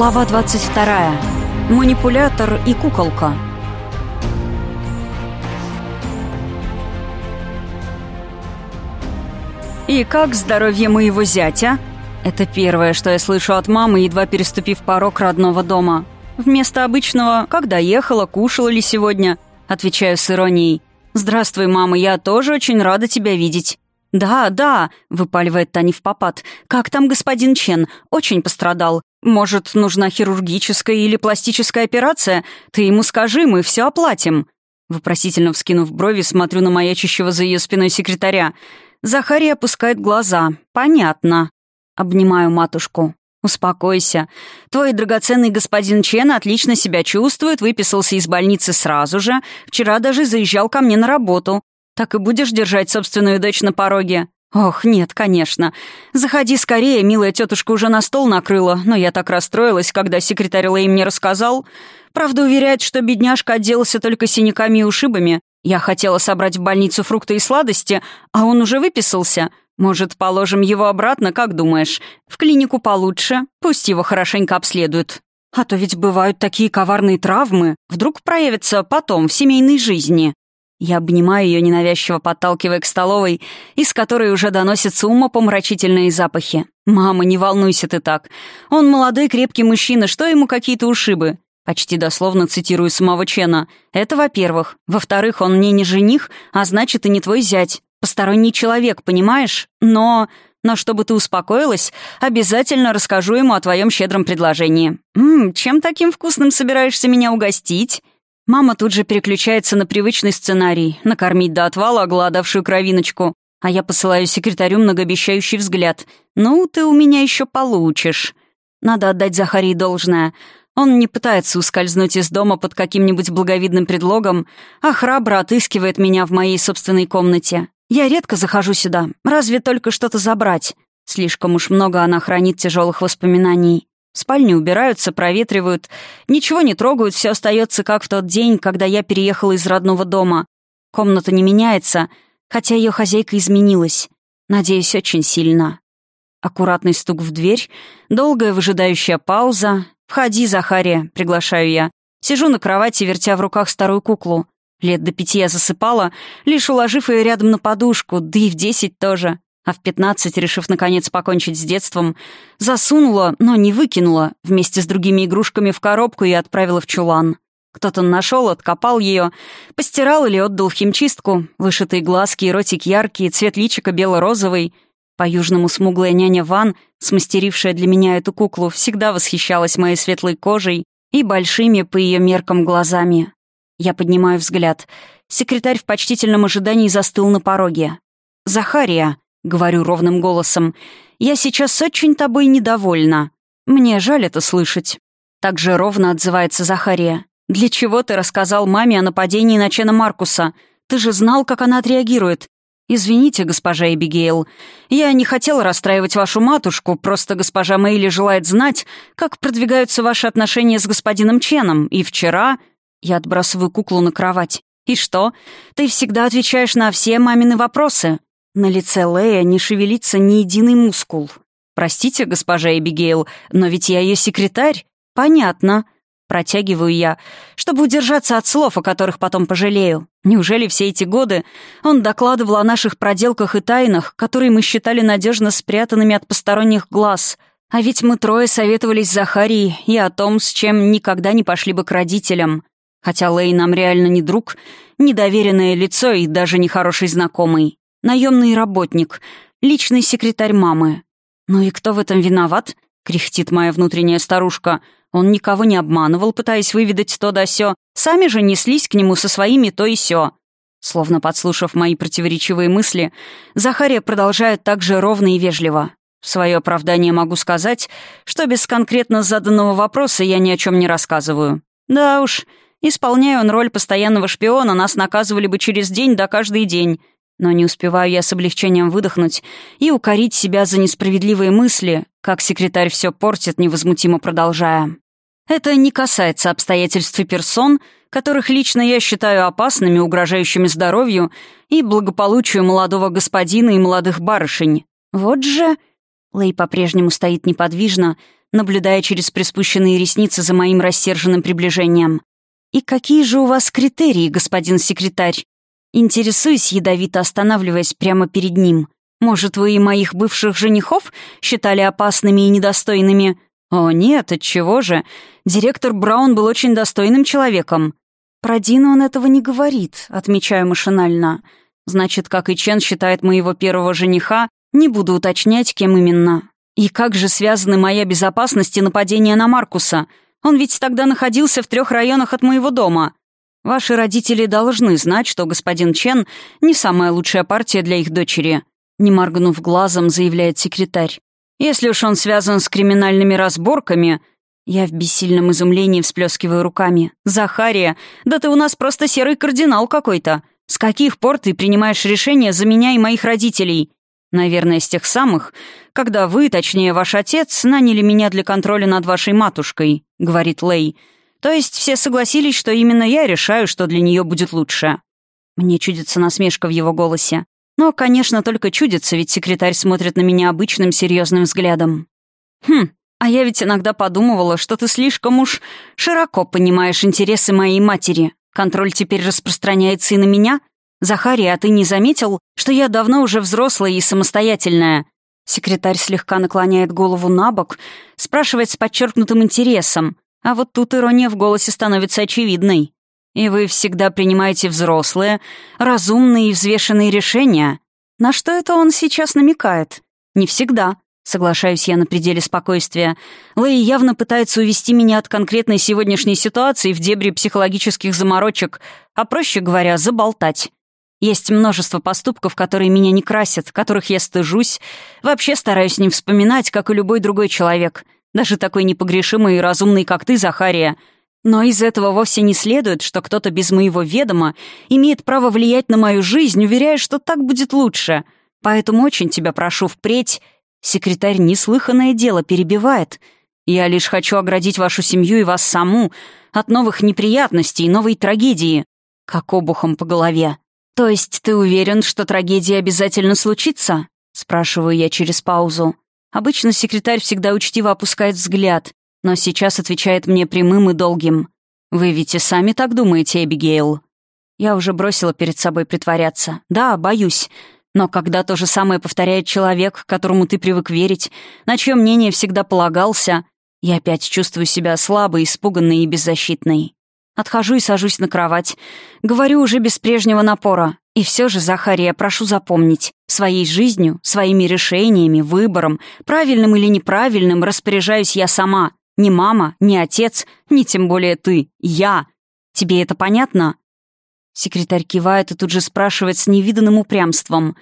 Глава 22. Манипулятор и куколка. «И как здоровье моего зятя?» Это первое, что я слышу от мамы, едва переступив порог родного дома. Вместо обычного «когда ехала, кушала ли сегодня?» Отвечаю с иронией. «Здравствуй, мама, я тоже очень рада тебя видеть». «Да, да», — выпаливает Таня в попад. «Как там господин Чен? Очень пострадал. Может, нужна хирургическая или пластическая операция? Ты ему скажи, мы все оплатим». Вопросительно вскинув брови, смотрю на маячащего за ее спиной секретаря. Захария опускает глаза. «Понятно». Обнимаю матушку. «Успокойся. Твой драгоценный господин Чен отлично себя чувствует, выписался из больницы сразу же. Вчера даже заезжал ко мне на работу. Так и будешь держать собственную дочь на пороге? Ох, нет, конечно. Заходи скорее, милая тетушка уже на стол накрыла, но я так расстроилась, когда секретарь Лэй мне рассказал. Правда, уверяет, что бедняжка отделался только синяками и ушибами. Я хотела собрать в больницу фрукты и сладости, а он уже выписался. Может, положим его обратно, как думаешь? В клинику получше, пусть его хорошенько обследуют. А то ведь бывают такие коварные травмы, вдруг проявятся потом в семейной жизни. Я обнимаю ее, ненавязчиво подталкивая к столовой, из которой уже доносятся умопомрачительные запахи. «Мама, не волнуйся ты так. Он молодой крепкий мужчина, что ему какие-то ушибы?» Почти дословно цитирую самого Чена. «Это во-первых. Во-вторых, он мне не жених, а значит, и не твой зять. Посторонний человек, понимаешь? Но... Но чтобы ты успокоилась, обязательно расскажу ему о твоем щедром предложении. Ммм, чем таким вкусным собираешься меня угостить?» Мама тут же переключается на привычный сценарий — накормить до отвала оголодавшую кровиночку, а я посылаю секретарю многообещающий взгляд. «Ну, ты у меня еще получишь». Надо отдать Захарии должное. Он не пытается ускользнуть из дома под каким-нибудь благовидным предлогом, а храбро отыскивает меня в моей собственной комнате. Я редко захожу сюда, разве только что-то забрать. Слишком уж много она хранит тяжелых воспоминаний. Спальни убираются, проветривают, ничего не трогают, все остается как в тот день, когда я переехала из родного дома. Комната не меняется, хотя ее хозяйка изменилась. Надеюсь, очень сильно. Аккуратный стук в дверь, долгая выжидающая пауза. «Входи, Захария», — приглашаю я. Сижу на кровати, вертя в руках старую куклу. Лет до пяти я засыпала, лишь уложив ее рядом на подушку, да и в десять тоже а в пятнадцать, решив наконец покончить с детством, засунула, но не выкинула, вместе с другими игрушками в коробку и отправила в чулан. Кто-то нашел, откопал ее, постирал или отдал в химчистку, вышитые глазки и ротик яркие, цвет личика бело-розовый. По-южному смуглая няня Ван, смастерившая для меня эту куклу, всегда восхищалась моей светлой кожей и большими по ее меркам глазами. Я поднимаю взгляд. Секретарь в почтительном ожидании застыл на пороге. «Захария», — говорю ровным голосом, — «я сейчас очень тобой недовольна. Мне жаль это слышать». Так же ровно отзывается Захария. «Для чего ты рассказал маме о нападении на Чена Маркуса? Ты же знал, как она отреагирует. «Извините, госпожа Эбигейл, я не хотел расстраивать вашу матушку, просто госпожа Мэйли желает знать, как продвигаются ваши отношения с господином Ченом, и вчера...» Я отбрасываю куклу на кровать. «И что? Ты всегда отвечаешь на все мамины вопросы. На лице Лея не шевелится ни единый мускул. «Простите, госпожа Эбигейл, но ведь я ее секретарь». «Понятно». Протягиваю я, чтобы удержаться от слов, о которых потом пожалею. Неужели все эти годы он докладывал о наших проделках и тайнах, которые мы считали надежно спрятанными от посторонних глаз? А ведь мы трое советовались с Захарией и о том, с чем никогда не пошли бы к родителям. Хотя Лей нам реально не друг, недоверенное лицо и даже не хороший знакомый. Наемный работник, личный секретарь мамы. «Ну и кто в этом виноват?» — кряхтит моя внутренняя старушка. Он никого не обманывал, пытаясь выведать то да сё. Сами же неслись к нему со своими то и сё. Словно подслушав мои противоречивые мысли, Захария продолжает так же ровно и вежливо. В свое оправдание могу сказать, что без конкретно заданного вопроса я ни о чем не рассказываю. Да уж, исполняя он роль постоянного шпиона, нас наказывали бы через день да каждый день, но не успеваю я с облегчением выдохнуть и укорить себя за несправедливые мысли, как секретарь все портит, невозмутимо продолжая. Это не касается обстоятельств и персон, которых лично я считаю опасными, угрожающими здоровью и благополучию молодого господина и молодых барышень. Вот же... Лэй по-прежнему стоит неподвижно, наблюдая через приспущенные ресницы за моим рассерженным приближением. «И какие же у вас критерии, господин секретарь?» Интересуюсь, ядовито останавливаясь прямо перед ним. «Может, вы и моих бывших женихов считали опасными и недостойными?» «О, нет, отчего же? Директор Браун был очень достойным человеком». «Про Дину он этого не говорит», — отмечаю машинально. «Значит, как и Чен считает моего первого жениха, не буду уточнять, кем именно. И как же связаны моя безопасность и нападение на Маркуса? Он ведь тогда находился в трех районах от моего дома. Ваши родители должны знать, что господин Чен не самая лучшая партия для их дочери», — не моргнув глазом, заявляет секретарь. «Если уж он связан с криминальными разборками...» Я в бессильном изумлении всплескиваю руками. «Захария, да ты у нас просто серый кардинал какой-то. С каких пор ты принимаешь решения за меня и моих родителей? Наверное, с тех самых, когда вы, точнее ваш отец, наняли меня для контроля над вашей матушкой», — говорит Лей. «То есть все согласились, что именно я решаю, что для нее будет лучше». Мне чудится насмешка в его голосе. Но, конечно, только чудится, ведь секретарь смотрит на меня обычным серьезным взглядом. «Хм, а я ведь иногда подумывала, что ты слишком уж широко понимаешь интересы моей матери. Контроль теперь распространяется и на меня?» «Захария, а ты не заметил, что я давно уже взрослая и самостоятельная?» Секретарь слегка наклоняет голову на бок, спрашивает с подчеркнутым интересом, а вот тут ирония в голосе становится очевидной. «И вы всегда принимаете взрослые, разумные и взвешенные решения?» На что это он сейчас намекает? «Не всегда», Соглашаюсь я на пределе спокойствия. Лэй явно пытается увести меня от конкретной сегодняшней ситуации в дебри психологических заморочек, а проще говоря, заболтать. Есть множество поступков, которые меня не красят, которых я стыжусь. Вообще стараюсь не вспоминать, как и любой другой человек. Даже такой непогрешимый и разумный, как ты, Захария. Но из этого вовсе не следует, что кто-то без моего ведома имеет право влиять на мою жизнь, уверяя, что так будет лучше. Поэтому очень тебя прошу впредь... Секретарь неслыханное дело перебивает. Я лишь хочу оградить вашу семью и вас саму от новых неприятностей и новой трагедии. Как обухом по голове. «То есть ты уверен, что трагедия обязательно случится?» — спрашиваю я через паузу. Обычно секретарь всегда учтиво опускает взгляд, но сейчас отвечает мне прямым и долгим. «Вы ведь и сами так думаете, Эбигейл?» Я уже бросила перед собой притворяться. «Да, боюсь. Но когда то же самое повторяет человек, которому ты привык верить, на чье мнение всегда полагался, я опять чувствую себя слабой, испуганной и беззащитной. Отхожу и сажусь на кровать. Говорю уже без прежнего напора. И все же, Захария, прошу запомнить, своей жизнью, своими решениями, выбором, правильным или неправильным, распоряжаюсь я сама. Не мама, не отец, не тем более ты. Я. Тебе это понятно?» Секретарь кивает и тут же спрашивает с невиданным упрямством.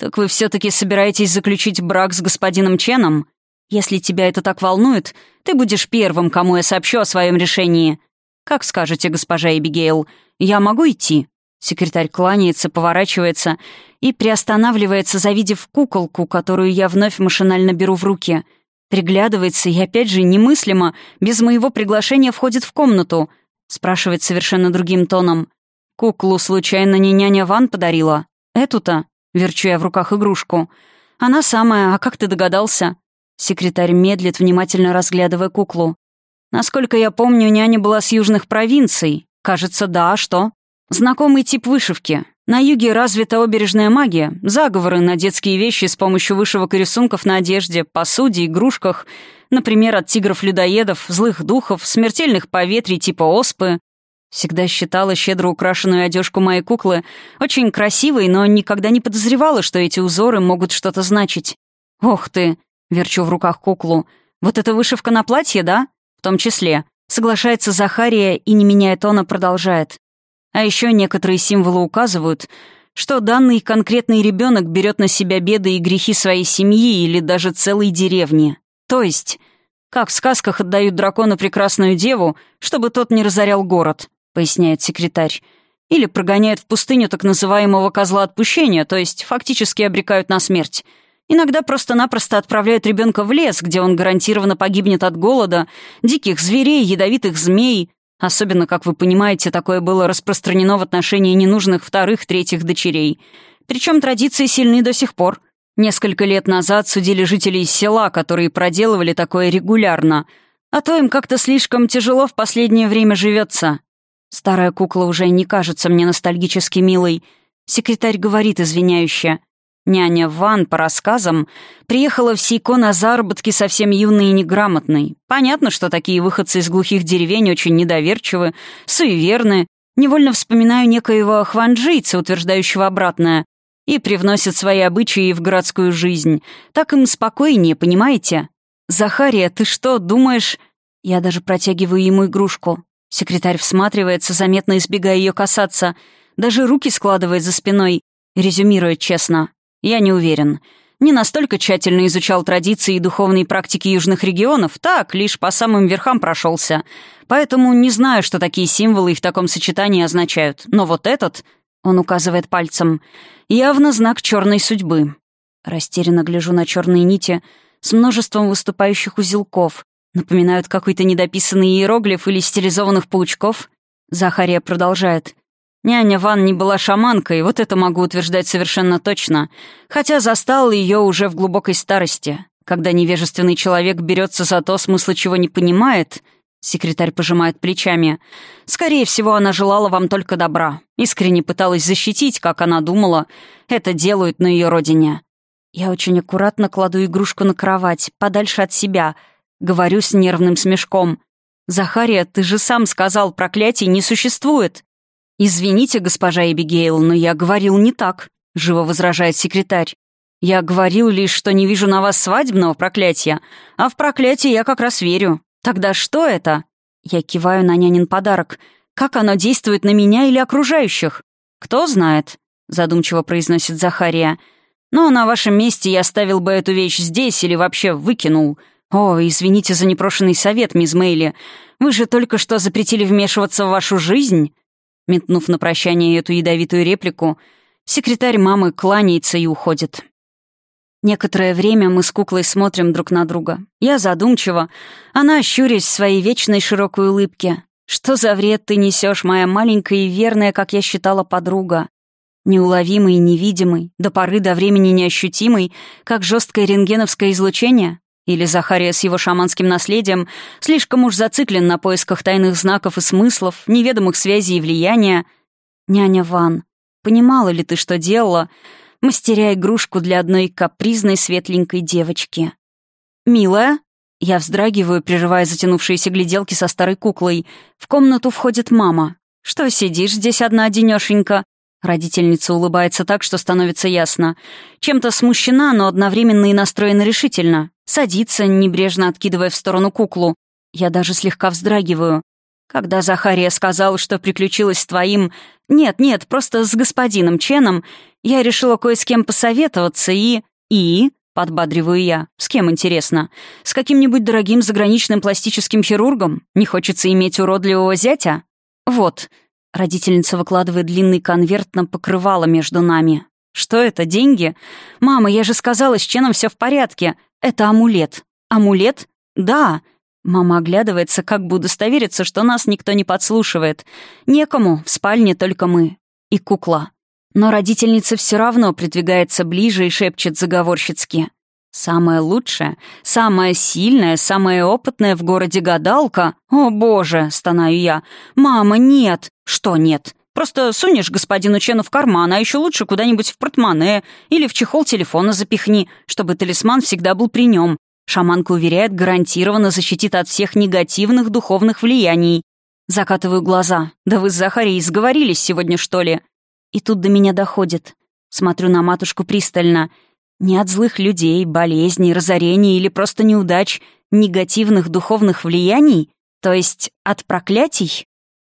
«Так вы все-таки собираетесь заключить брак с господином Ченом? Если тебя это так волнует, ты будешь первым, кому я сообщу о своем решении. «Как скажете, госпожа Эбигейл, я могу идти?» Секретарь кланяется, поворачивается и приостанавливается, завидев куколку, которую я вновь машинально беру в руки. Приглядывается и, опять же, немыслимо, без моего приглашения входит в комнату. Спрашивает совершенно другим тоном. «Куклу, случайно, не няня Ван подарила? Эту-то?» Верчу я в руках игрушку. «Она самая, а как ты догадался?» Секретарь медлит, внимательно разглядывая куклу. Насколько я помню, няня была с южных провинций. Кажется, да, а что? Знакомый тип вышивки. На юге развита обережная магия, заговоры на детские вещи с помощью вышивок и рисунков на одежде, посуде, игрушках, например, от тигров-людоедов, злых духов, смертельных поветрий типа оспы. Всегда считала щедро украшенную одежку моей куклы очень красивой, но никогда не подозревала, что эти узоры могут что-то значить. «Ох ты!» — верчу в руках куклу. «Вот эта вышивка на платье, да?» В том числе. Соглашается Захария и, не меняя тона, продолжает. А еще некоторые символы указывают, что данный конкретный ребенок берет на себя беды и грехи своей семьи или даже целой деревни. То есть, как в сказках отдают дракона прекрасную деву, чтобы тот не разорял город, поясняет секретарь. Или прогоняют в пустыню так называемого козла отпущения, то есть фактически обрекают на смерть. Иногда просто-напросто отправляют ребенка в лес, где он гарантированно погибнет от голода, диких зверей, ядовитых змей. Особенно, как вы понимаете, такое было распространено в отношении ненужных вторых, третьих дочерей. Причем традиции сильны до сих пор. Несколько лет назад судили жителей села, которые проделывали такое регулярно. А то им как-то слишком тяжело в последнее время живется. Старая кукла уже не кажется мне ностальгически милой. Секретарь говорит извиняюще. Няня Ван, по рассказам, приехала в Сейко на заработки совсем юной и неграмотной. Понятно, что такие выходцы из глухих деревень очень недоверчивы, суеверны. Невольно вспоминаю некоего хванджийца, утверждающего обратное, и привносят свои обычаи в городскую жизнь. Так им спокойнее, понимаете? «Захария, ты что, думаешь...» Я даже протягиваю ему игрушку. Секретарь всматривается, заметно избегая ее касаться. Даже руки складывает за спиной. Резюмирует честно. Я не уверен. Не настолько тщательно изучал традиции и духовные практики южных регионов, так, лишь по самым верхам прошелся. Поэтому не знаю, что такие символы в таком сочетании означают. Но вот этот, он указывает пальцем, явно знак черной судьбы. Растерянно гляжу на черные нити с множеством выступающих узелков. Напоминают какой-то недописанный иероглиф или стилизованных паучков. Захария продолжает. Няня Ван не была шаманкой, вот это могу утверждать совершенно точно. Хотя застал ее уже в глубокой старости. Когда невежественный человек берется за то, смысла чего не понимает, секретарь пожимает плечами. Скорее всего, она желала вам только добра. Искренне пыталась защитить, как она думала. Это делают на ее родине. Я очень аккуратно кладу игрушку на кровать, подальше от себя. Говорю с нервным смешком. «Захария, ты же сам сказал, проклятий не существует». «Извините, госпожа Эбигейл, но я говорил не так», — живо возражает секретарь. «Я говорил лишь, что не вижу на вас свадебного проклятия, а в проклятие я как раз верю. Тогда что это?» Я киваю на нянин подарок. «Как оно действует на меня или окружающих?» «Кто знает», — задумчиво произносит Захария. «Но на вашем месте я оставил бы эту вещь здесь или вообще выкинул. О, извините за непрошенный совет, мисс Мейли. Вы же только что запретили вмешиваться в вашу жизнь». Метнув на прощание эту ядовитую реплику, секретарь мамы кланяется и уходит. Некоторое время мы с куклой смотрим друг на друга. Я задумчиво, она щурясь в своей вечной широкой улыбке. «Что за вред ты несешь, моя маленькая и верная, как я считала, подруга?» Неуловимый невидимый, до поры до времени неощутимый, как жесткое рентгеновское излучение? Или Захария с его шаманским наследием слишком уж зациклен на поисках тайных знаков и смыслов, неведомых связей и влияния? Няня Ван, понимала ли ты, что делала, мастеря игрушку для одной капризной светленькой девочки? «Милая?» Я вздрагиваю, прерывая затянувшиеся гляделки со старой куклой. В комнату входит мама. «Что сидишь здесь одна, денешенька?» Родительница улыбается так, что становится ясно. Чем-то смущена, но одновременно и настроена решительно. Садится, небрежно откидывая в сторону куклу. Я даже слегка вздрагиваю. Когда Захария сказал, что приключилась с твоим... Нет, нет, просто с господином Ченом, я решила кое с кем посоветоваться и... И... Подбадриваю я. С кем, интересно? С каким-нибудь дорогим заграничным пластическим хирургом? Не хочется иметь уродливого зятя? Вот. Родительница выкладывает длинный конверт на покрывало между нами. Что это, деньги? Мама, я же сказала, с Ченом все в порядке. Это амулет. Амулет? Да. Мама оглядывается, как бы удостовериться, что нас никто не подслушивает. Некому, в спальне только мы. И кукла. Но родительница все равно придвигается ближе и шепчет заговорщицки. «Самая лучшая, самая сильная, самая опытная в городе гадалка? О, боже!» — стонаю я. «Мама, нет!» «Что нет?» Просто сунешь господину Чену в карман, а еще лучше куда-нибудь в портмоне или в чехол телефона запихни, чтобы талисман всегда был при нем. Шаманка уверяет, гарантированно защитит от всех негативных духовных влияний. Закатываю глаза. Да вы с Захарией сговорились сегодня, что ли? И тут до меня доходит. Смотрю на матушку пристально. Не от злых людей, болезней, разорений или просто неудач, негативных духовных влияний? То есть от проклятий?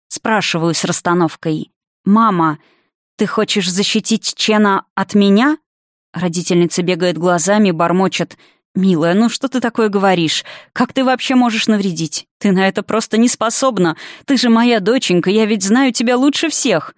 Спрашиваю с расстановкой. «Мама, ты хочешь защитить Чена от меня?» Родительница бегает глазами, бормочет. «Милая, ну что ты такое говоришь? Как ты вообще можешь навредить? Ты на это просто не способна. Ты же моя доченька, я ведь знаю тебя лучше всех».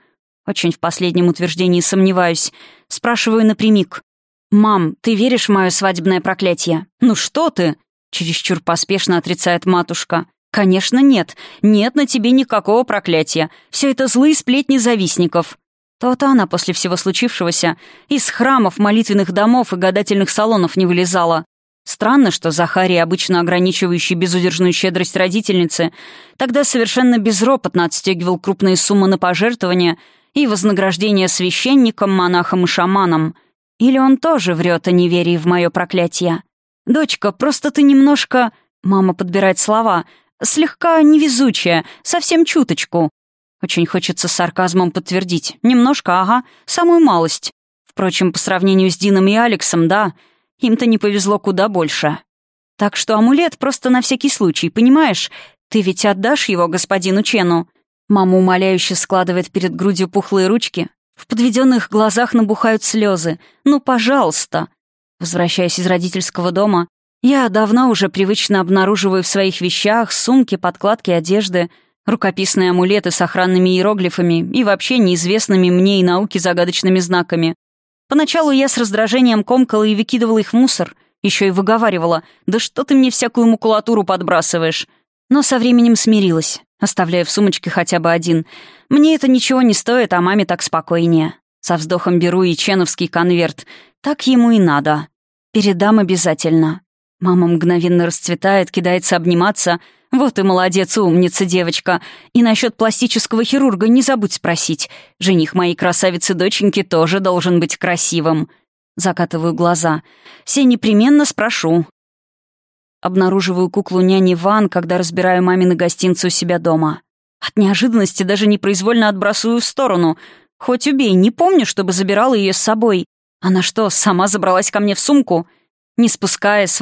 Очень в последнем утверждении сомневаюсь. Спрашиваю напрямик. «Мам, ты веришь в мое свадебное проклятие?» «Ну что ты?» Чересчур поспешно отрицает матушка. «Конечно нет. Нет на тебе никакого проклятия. Все это злые сплетни завистников». То-то она после всего случившегося из храмов, молитвенных домов и гадательных салонов не вылезала. Странно, что Захарий, обычно ограничивающий безудержную щедрость родительницы, тогда совершенно безропотно отстегивал крупные суммы на пожертвования и вознаграждение священникам, монахам и шаманам. Или он тоже врет о неверии в мое проклятие? «Дочка, просто ты немножко...» Мама подбирает слова. «Слегка невезучая, совсем чуточку». Очень хочется сарказмом подтвердить. Немножко, ага, самую малость. Впрочем, по сравнению с Дином и Алексом, да, им-то не повезло куда больше. Так что амулет просто на всякий случай, понимаешь? Ты ведь отдашь его господину Чену?» Мама умоляюще складывает перед грудью пухлые ручки. В подведенных глазах набухают слезы. «Ну, пожалуйста!» Возвращаясь из родительского дома, я давно уже привычно обнаруживаю в своих вещах сумки, подкладки одежды, рукописные амулеты с охранными иероглифами и вообще неизвестными мне и науке загадочными знаками. Поначалу я с раздражением комкала и выкидывала их в мусор, еще и выговаривала «Да что ты мне всякую макулатуру подбрасываешь?» Но со временем смирилась, оставляя в сумочке хотя бы один. Мне это ничего не стоит, а маме так спокойнее. Со вздохом беру и ченовский конверт. Так ему и надо. Передам обязательно. Мама мгновенно расцветает, кидается обниматься. «Вот и молодец, умница, девочка. И насчет пластического хирурга не забудь спросить. Жених моей красавицы-доченьки тоже должен быть красивым». Закатываю глаза. «Все непременно спрошу». Обнаруживаю куклу няни Ван, когда разбираю мамины гостинцы у себя дома. От неожиданности даже непроизвольно отбрасываю в сторону. Хоть убей, не помню, чтобы забирала ее с собой. Она что, сама забралась ко мне в сумку?» Не спуская с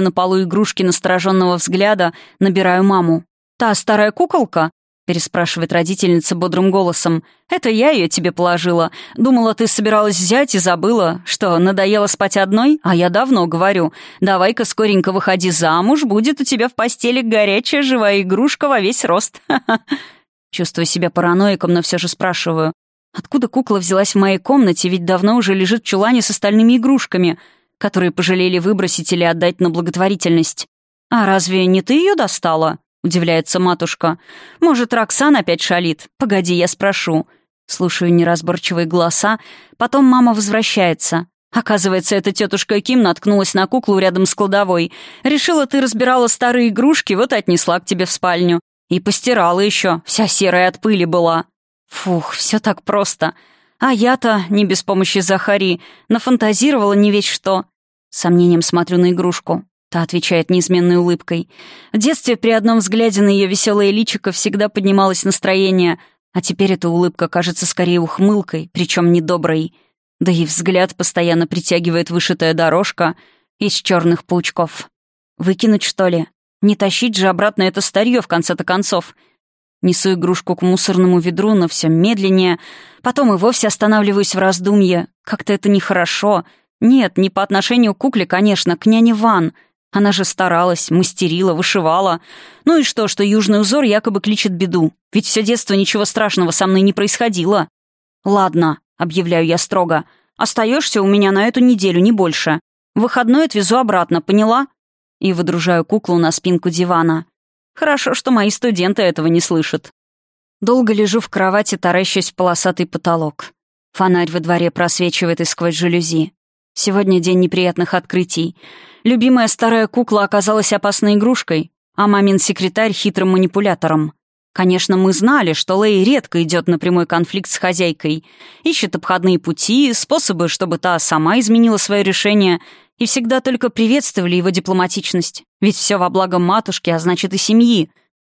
на полу игрушки настороженного взгляда, набираю маму. «Та старая куколка?» — переспрашивает родительница бодрым голосом. «Это я ее тебе положила. Думала, ты собиралась взять и забыла. Что, надоело спать одной? А я давно говорю. Давай-ка скоренько выходи замуж, будет у тебя в постели горячая живая игрушка во весь рост». Чувствую себя параноиком, но все же спрашиваю. Откуда кукла взялась в моей комнате, ведь давно уже лежит в чулане с остальными игрушками — которые пожалели выбросить или отдать на благотворительность. «А разве не ты ее достала?» — удивляется матушка. «Может, Роксан опять шалит? Погоди, я спрошу». Слушаю неразборчивые голоса, потом мама возвращается. Оказывается, эта тетушка Ким наткнулась на куклу рядом с кладовой. Решила, ты разбирала старые игрушки, вот и отнесла к тебе в спальню. И постирала еще, вся серая от пыли была. Фух, все так просто. А я-то, не без помощи Захари, нафантазировала не весь что. Сомнением смотрю на игрушку. Та отвечает неизменной улыбкой. В детстве при одном взгляде на ее веселое личико всегда поднималось настроение, а теперь эта улыбка кажется скорее ухмылкой, причем недоброй. Да и взгляд постоянно притягивает вышитая дорожка из черных паучков. Выкинуть, что ли? Не тащить же обратно это старье в конце-то концов — Несу игрушку к мусорному ведру, но все медленнее. Потом и вовсе останавливаюсь в раздумье. Как-то это нехорошо. Нет, не по отношению к кукле, конечно, к няне Ван. Она же старалась, мастерила, вышивала. Ну и что, что южный узор якобы кличет беду? Ведь все детство ничего страшного со мной не происходило. «Ладно», — объявляю я строго. «Остаешься у меня на эту неделю, не больше. Выходной отвезу обратно, поняла?» И выдружаю куклу на спинку дивана. Хорошо, что мои студенты этого не слышат. Долго лежу в кровати, таращась в полосатый потолок. Фонарь во дворе просвечивает и сквозь жалюзи. Сегодня день неприятных открытий. Любимая старая кукла оказалась опасной игрушкой, а мамин секретарь — хитрым манипулятором. Конечно, мы знали, что Лэй редко идет на прямой конфликт с хозяйкой, ищет обходные пути, способы, чтобы та сама изменила свое решение и всегда только приветствовали его дипломатичность. Ведь все во благо матушки, а значит и семьи.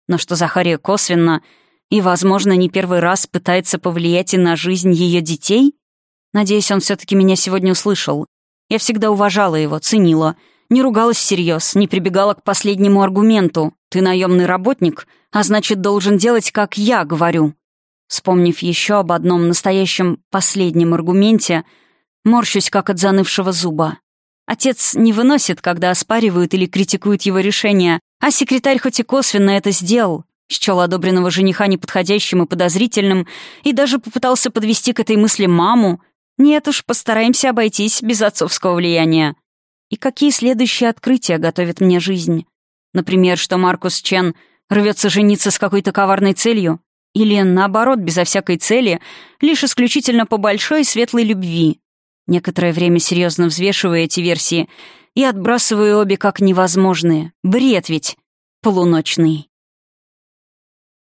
Но что Захария косвенно и, возможно, не первый раз пытается повлиять и на жизнь ее детей? Надеюсь, он все-таки меня сегодня услышал. Я всегда уважала его, ценила. Не ругалась всерьез, не прибегала к последнему аргументу. «Ты наемный работник, а значит, должен делать, как я говорю». Вспомнив еще об одном настоящем последнем аргументе, морщусь, как от занывшего зуба. Отец не выносит, когда оспаривают или критикуют его решения, а секретарь хоть и косвенно это сделал, счел одобренного жениха неподходящим и подозрительным и даже попытался подвести к этой мысли маму. Нет уж, постараемся обойтись без отцовского влияния. И какие следующие открытия готовит мне жизнь? Например, что Маркус Чен рвется жениться с какой-то коварной целью? Или, наоборот, безо всякой цели, лишь исключительно по большой светлой любви. Некоторое время серьезно взвешивая эти версии и отбрасываю обе как невозможные. Бред ведь! Полуночный.